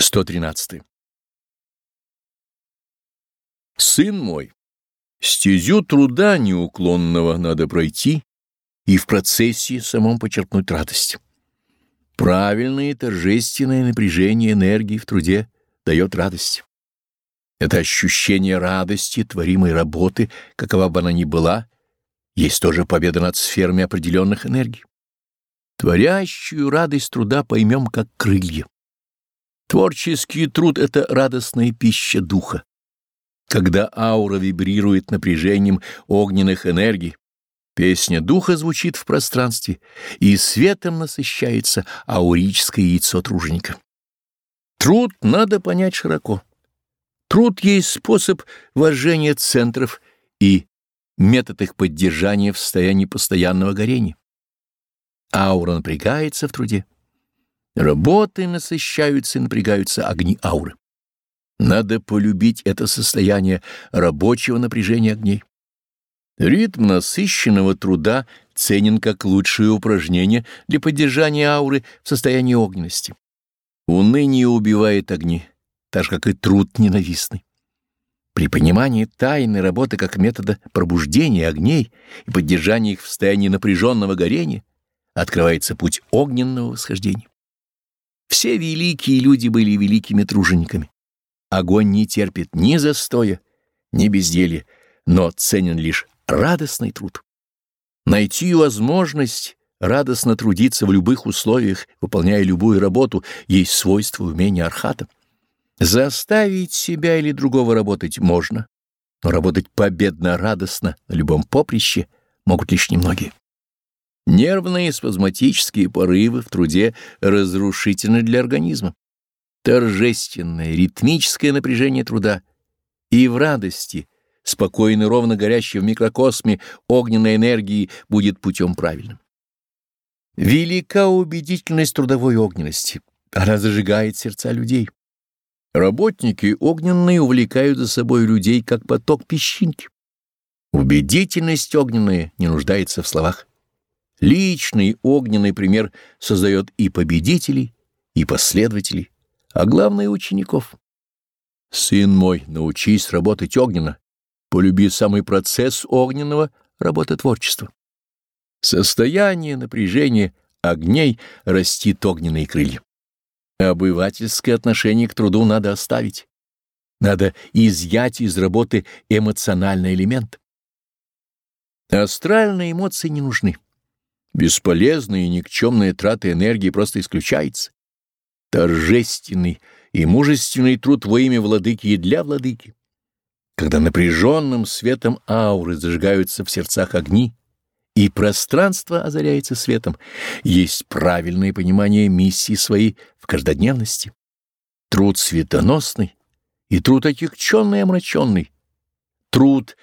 113. Сын мой, стезю труда неуклонного надо пройти и в процессе самом почерпнуть радость. Правильное торжественное напряжение энергии в труде дает радость. Это ощущение радости, творимой работы, какова бы она ни была, есть тоже победа над сферами определенных энергий. Творящую радость труда поймем как крылья. Творческий труд — это радостная пища духа. Когда аура вибрирует напряжением огненных энергий, песня духа звучит в пространстве, и светом насыщается аурическое яйцо труженика. Труд надо понять широко. Труд есть способ вожжения центров и метод их поддержания в состоянии постоянного горения. Аура напрягается в труде. Работы насыщаются и напрягаются огни ауры. Надо полюбить это состояние рабочего напряжения огней. Ритм насыщенного труда ценен как лучшее упражнение для поддержания ауры в состоянии огненности. Уныние убивает огни, так же, как и труд ненавистный. При понимании тайны работы как метода пробуждения огней и поддержания их в состоянии напряженного горения открывается путь огненного восхождения. Все великие люди были великими тружениками. Огонь не терпит ни застоя, ни безделья, но ценен лишь радостный труд. Найти возможность радостно трудиться в любых условиях, выполняя любую работу, есть свойство умения архата. Заставить себя или другого работать можно, но работать победно-радостно на любом поприще могут лишь немногие. Нервные спазматические порывы в труде разрушительны для организма. Торжественное, ритмическое напряжение труда и в радости, спокойно ровно горящей в микрокосме огненной энергии будет путем правильным. Велика убедительность трудовой огненности. Она зажигает сердца людей. Работники огненные увлекают за собой людей, как поток песчинки. Убедительность огненная не нуждается в словах. Личный огненный пример создает и победителей, и последователей, а главное — учеников. Сын мой, научись работать огненно, полюби самый процесс огненного работотворчества. Состояние напряжения огней растит огненные крылья. Обывательское отношение к труду надо оставить. Надо изъять из работы эмоциональный элемент. Астральные эмоции не нужны. Бесполезные и никчемные траты энергии просто исключается. Торжественный и мужественный труд во имя владыки и для владыки. Когда напряженным светом ауры зажигаются в сердцах огни, и пространство озаряется светом, есть правильное понимание миссии своей в каждодневности. Труд светоносный и труд отягченный и омраченный, труд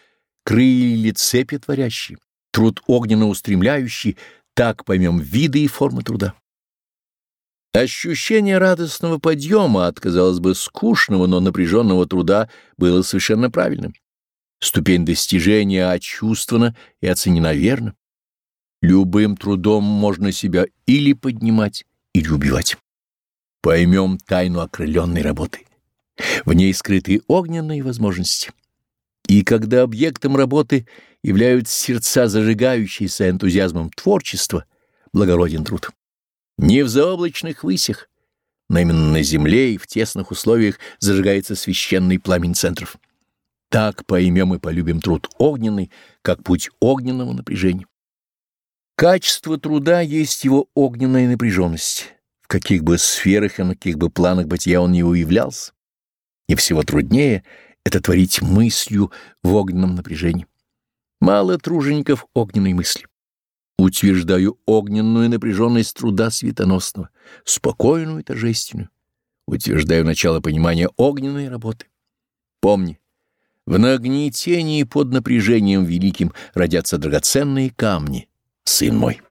крылья цепи творящий, труд огненно устремляющий, так поймем виды и формы труда. Ощущение радостного подъема от, казалось бы, скучного, но напряженного труда было совершенно правильным. Ступень достижения очувствована и оценена верно. Любым трудом можно себя или поднимать, или убивать. Поймем тайну окрыленной работы. В ней скрыты огненные возможности. И когда объектом работы являются сердца, зажигающиеся энтузиазмом творчества, благороден труд. Не в заоблачных высях, но именно на земле и в тесных условиях зажигается священный пламень центров. Так поймем и полюбим труд огненный, как путь огненного напряжения. Качество труда есть его огненная напряженность, в каких бы сферах и на каких бы планах бытия он не уявлялся. И всего труднее — это творить мыслью в огненном напряжении. Мало тружеников огненной мысли. Утверждаю огненную напряженность труда светоносного, спокойную и торжественную. Утверждаю начало понимания огненной работы. Помни, в нагнетении под напряжением великим родятся драгоценные камни, сын мой.